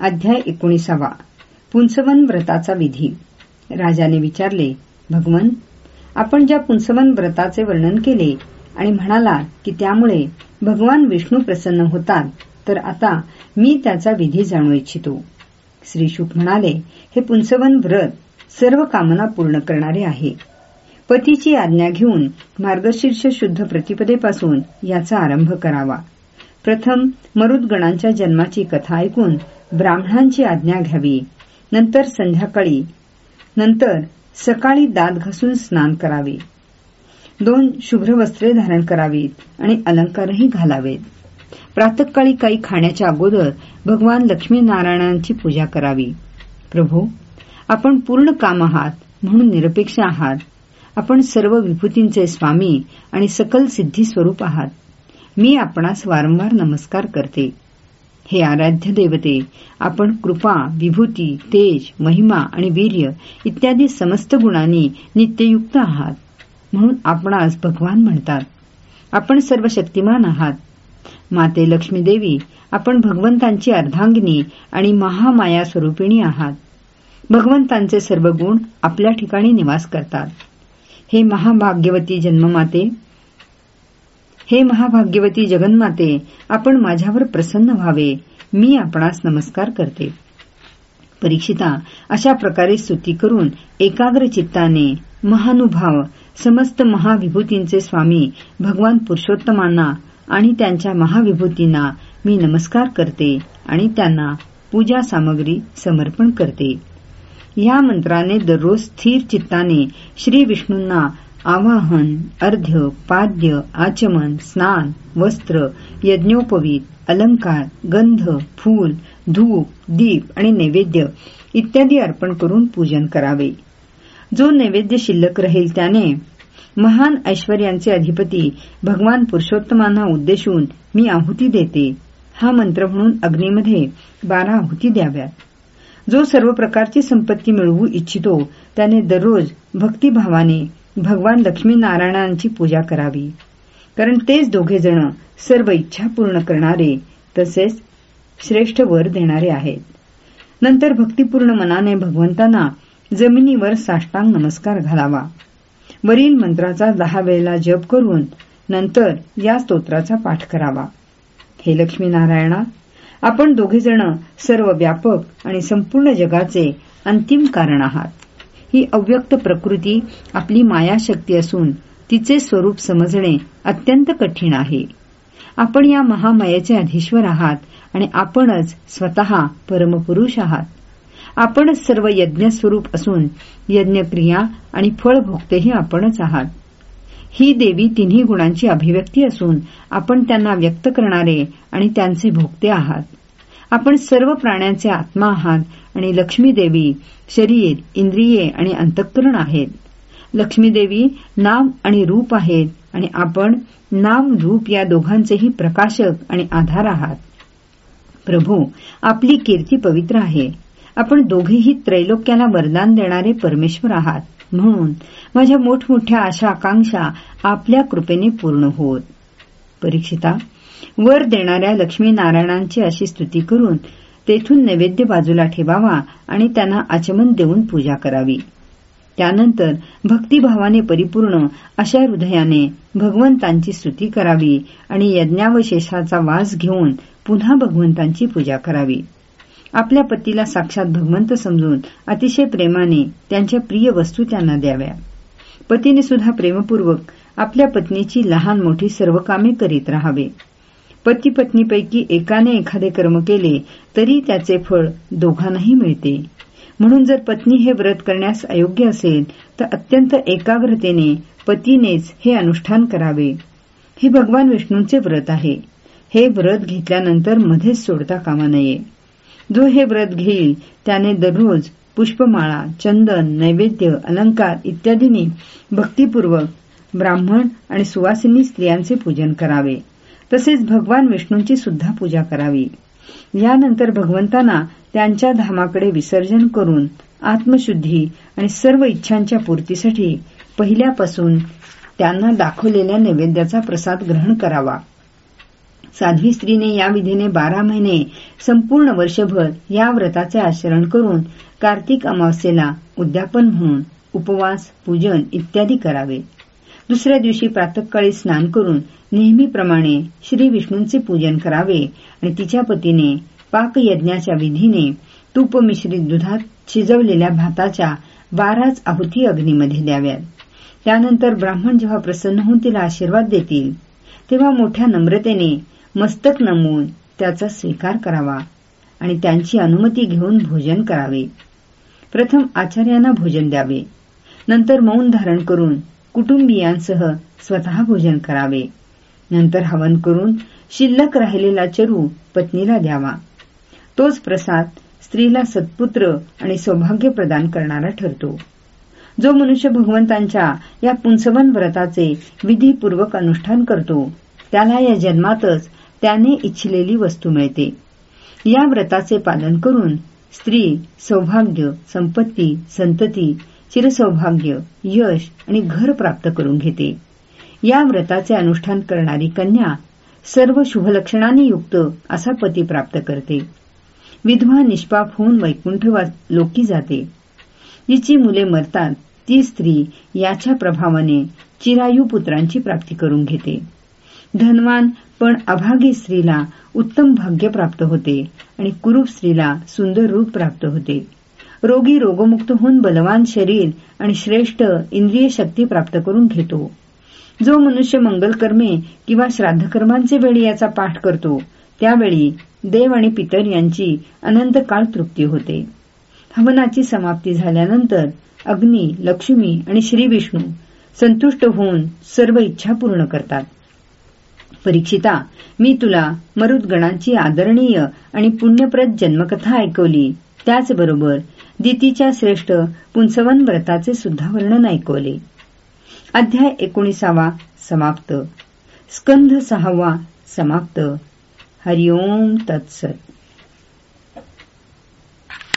अध्याय एकोणीसावा. पुंसवन व्रताचा विधी. राजाने विचारले भगवन आपण ज्या पुंसवन व्रताचे वर्णन केले आणि म्हणाला की त्यामुळे भगवान विष्णू प्रसन्न होतात तर आता मी त्याचा विधी जाणू इच्छितो. श्री शुक म्हणाले हे पुंसवन व्रत सर्व कामना पूर्ण करणारे आहे. पतीची आज्ञा घेऊन मार्गशीर्ष शुद्ध प्रतिपदेपासून याचा आरंभ करावा. प्रथम मरुदगणांच्या जन्माची कथा ऐकून ब्राह्मणांची आज्ञा घ्यावी. नंतर संध्याकाळी नंतर सकाळी दात घासून स्नान करावे. दोन शुभ्र वस्त्रे धारण करावीत आणि अलंकारही घालावेत. प्रातकाळी काही खाण्याच्या अगोदर भगवान लक्ष्मीनारायणांची पूजा करावी. प्रभू आपण पूर्ण काम आहात म्हणून निरपेक्ष आहात. आपण सर्व विभूतींचे स्वामी आणि सकल सिद्धी स्वरूप आहात. मी आपणास वारंवार नमस्कार करते. हे आराध्य देवते आपण कृपा विभूती तेज महिमा आणि वीर्य इत्यादी समस्त गुणांनी नित्ययुक्त आहात म्हणून आपणास भगवान म्हणतात. आपण सर्व शक्तिमान आहात. माते लक्ष्मी देवी आपण भगवंतांची अर्धांगिनी आणि महामाया स्वरूपिणी आहात. भगवंतांचे सर्व गुण आपल्या ठिकाणी निवास करतात. हे महाभाग्यवती जन्ममाते हे महाभाग्यवती जगन्माते आपण माझ्यावर प्रसन्न व्हावे. मी आपणास नमस्कार करते. परीक्षिता अशा प्रकारे स्तुती करून एकाग्र चित्ताने महानुभाव समस्त महाविभूतींचे स्वामी भगवान पुरुषोत्तमांना आणि त्यांच्या महाविभूतींना मी नमस्कार करते आणि त्यांना पूजा सामग्री समर्पण करते. या मंत्राने दररोज स्थिर चित्ताने श्री विष्णूंना आवाहन अर्ध्य पाद्य आचमन स्नान वस्त्र यज्ञोपवीत अलंकार गंध फूल धूप दीप आणि नैवेद्य इत्यादी अर्पण करून पूजन करावे. जो नैवेद्य शिल्लक राहील त्याने महान ऐश्वर्यांचे अधिपती भगवान पुरुषोत्तमांना उद्देशून मी आहुती देते. हा मंत्र म्हणून अग्नीमध्ये बारा आहुती द्याव्यात. जो सर्व प्रकारची संपत्ती मिळवू इच्छितो त्याने दररोज भक्तिभावाने भगवान लक्ष्मीनारायणांची पूजा करावी. कारण तेच दोघे जण सर्व इच्छा पूर्ण करणारे तसेच श्रेष्ठ वर देणारे आहेत. नंतर भक्तिपूर्ण मनाने भगवंतांना जमिनीवर साष्टांग नमस्कार घालावा. वरील मंत्राचा दहा वेळेला जप करून नंतर या स्तोत्राचा पाठ करावा. हे लक्ष्मीनारायणा आपण दोघेजण सर्व व्यापक आणि संपूर्ण जगाचे अंतिम कारण आहात. ही अव्यक्त प्रकृती आपली मायाशक्ती असून तिचे स्वरूप समजणे अत्यंत कठीण आहे. आपण या महामायेचे अधीश्वर आहात आणि आपणच स्वतः परमपुरुष आहात. आपणच सर्व यज्ञ स्वरूप असून यज्ञक्रिया आणि फळभोगतेही आपणच आहात. ही देवी तिन्ही गुणांची अभिव्यक्ती असून आपण त्यांना व्यक्त करणारे आणि त्यांचे भोगते आहात. आपण सर्व प्राण्यांचे आत्मा आहात आणि लक्ष्मी देवी शरीर इंद्रिये आणि अंतःकरण आहेत. लक्ष्मी देवी नाम आणि रूप आहेत आणि आपण नाम रूप या दोघांचेही प्रकाशक आणि आधार आहात. प्रभू आपली कीर्ती पवित्र आहे. आपण दोघेही त्रैलोक्याला वरदान देणारे परमेश्वर आहात. म्हणून माझ्या मोठमोठ्या आशा आकांक्षा आपल्या कृपेने पूर्ण होत. परीक्षिता वर देणाऱ्या लक्ष्मीनारायणांची अशी स्तुती करून तेथून नैवेद्य बाजूला ठेवावा आणि त्यांना आचमन देऊन पूजा करावी. त्यानंतर भक्तिभावाने परिपूर्ण अशा हृदयाने भगवंतांची स्तुती करावी आणि यज्ञावशेषाचा वास घेऊन पुन्हा भगवंतांची पूजा करावी. आपल्या पतीला साक्षात भगवंत समजून अतिशय प्रेमाने त्यांच्या प्रिय वस्तू त्यांना द्याव्या. पतीने सुद्धा प्रेमपूर्वक आपल्या पत्नीची लहान मोठी सर्व कामे करीत राहावे. पती पत्नीपैकी एकाने एखादे कर्म केले तरी त्याचे फळ दोघांनाही मिळते. म्हणून जर पत्नी हे व्रत करण्यास अयोग्य असेल तर अत्यंत एकाग्रतेने पतीनेच हे अनुष्ठान करावे. हे भगवान विष्णूंचे व्रत आहे. हे व्रत घेतल्यानंतर मध्येच सोडता कामा नये. जो हे व्रत घेईल त्याने दररोज पुष्पमाळा चंदन नैवेद्य अलंकार इत्यादींनी भक्तीपूर्वक ब्राह्मण आणि सुवासिनी स्त्रियांचे पूजन करावे. तसेच भगवान विष्णूंची सुद्धा पूजा करावी. यानंतर भगवंतांना त्यांच्या धामाकडे विसर्जन करून आत्मशुद्धी आणि सर्व इच्छांच्या पूर्तीसाठी पहिल्यापासून त्यांना दाखवलेल्या नैवेद्याचा प्रसाद ग्रहण करावा. साध्वी स्त्रीने या विधीने बारा महिने संपूर्ण वर्षभर या व्रताचे आचरण करून कार्तिक अमावस्येला उद्यापन म्हणून उपवास पूजन इत्यादी करावे. दुसऱ्या दिवशी प्रातकाळी स्नान करून नेहमीप्रमाणे श्री विष्णूंचे पूजन करावे आणि तिच्या पतीने पाकयज्ञाच्या विधीने तूप मिश्रित दुधात शिजवलेल्या भाताच्या बाराच आहुती अग्नीमध्ये द्याव्यात. त्यानंतर ब्राह्मण जेव्हा प्रसन्न होऊन तिला आशीर्वाद देतील तेव्हा मोठ्या नम्रतेने मस्तक नमवून त्याचा स्वीकार करावा आणि त्यांची अनुमती घेऊन भोजन करावे. प्रथम आचार्यांना भोजन द्यावे. नंतर मौन धारण करून कुटुंबियांसह स्वतः भोजन करावे. नंतर हवन करून शिल्लक राहिलेला चरू पत्नीला द्यावा. तोच प्रसाद स्त्रीला सत्पुत्र आणि सौभाग्य प्रदान करणारा ठरतो. जो मनुष्य भगवंतांच्या या पुंसवन व्रताचे विधीपूर्वक अनुष्ठान करतो त्याला या जन्मातच त्याने इच्छिलेली वस्तू मिळते. या व्रताचे पालन करून स्त्री सौभाग्य संपत्ती संतती चिरसौभाग्य यश आणि घर प्राप्त करून घेते. या व्रताचे अनुष्ठान करणारी कन्या सर्व शुभलक्षणांनी युक्त असा पती प्राप्त करते. विधवा निष्पाप होऊन वैकुंठ लोकी जाते. जिची मुले मरतात ती स्त्री याच्या प्रभावाने चिरायू पुत्रांची प्राप्ती करून घेते. धनवान पण अभागी स्त्रीला उत्तम भाग्य प्राप्त होते आणि कुरूप स्त्रीला सुंदर रूप प्राप्त होते. रोगी रोगमुक्त होऊन बलवान शरीर आणि श्रेष्ठ इंद्रिय शक्ती प्राप्त करून घेतो. जो मनुष्य मंगलकर्मे किंवा श्राद्धकर्मांचे वेळी याचा पाठ करतो त्यावेळी देव आणि पितर यांची अनंत काळ तृप्ती होते. हवनाची समाप्ती झाल्यानंतर अग्नी लक्ष्मी आणि श्री विष्णू संतुष्ट होऊन सर्व इच्छा पूर्ण करतात. परीक्षिता मी तुला मरुदगणांची आदरणीय आणि पुण्यप्रद जन्मकथा ऐकवली. त्याचबरोबर दितीच्या श्रेष्ठ पुंसवन व्रताचे सुद्धा वर्णन ऐकवले. अध्याय एकोणीसावा समाप्त. स्कंध सहावा समाप्त. हरिओम तत्सत.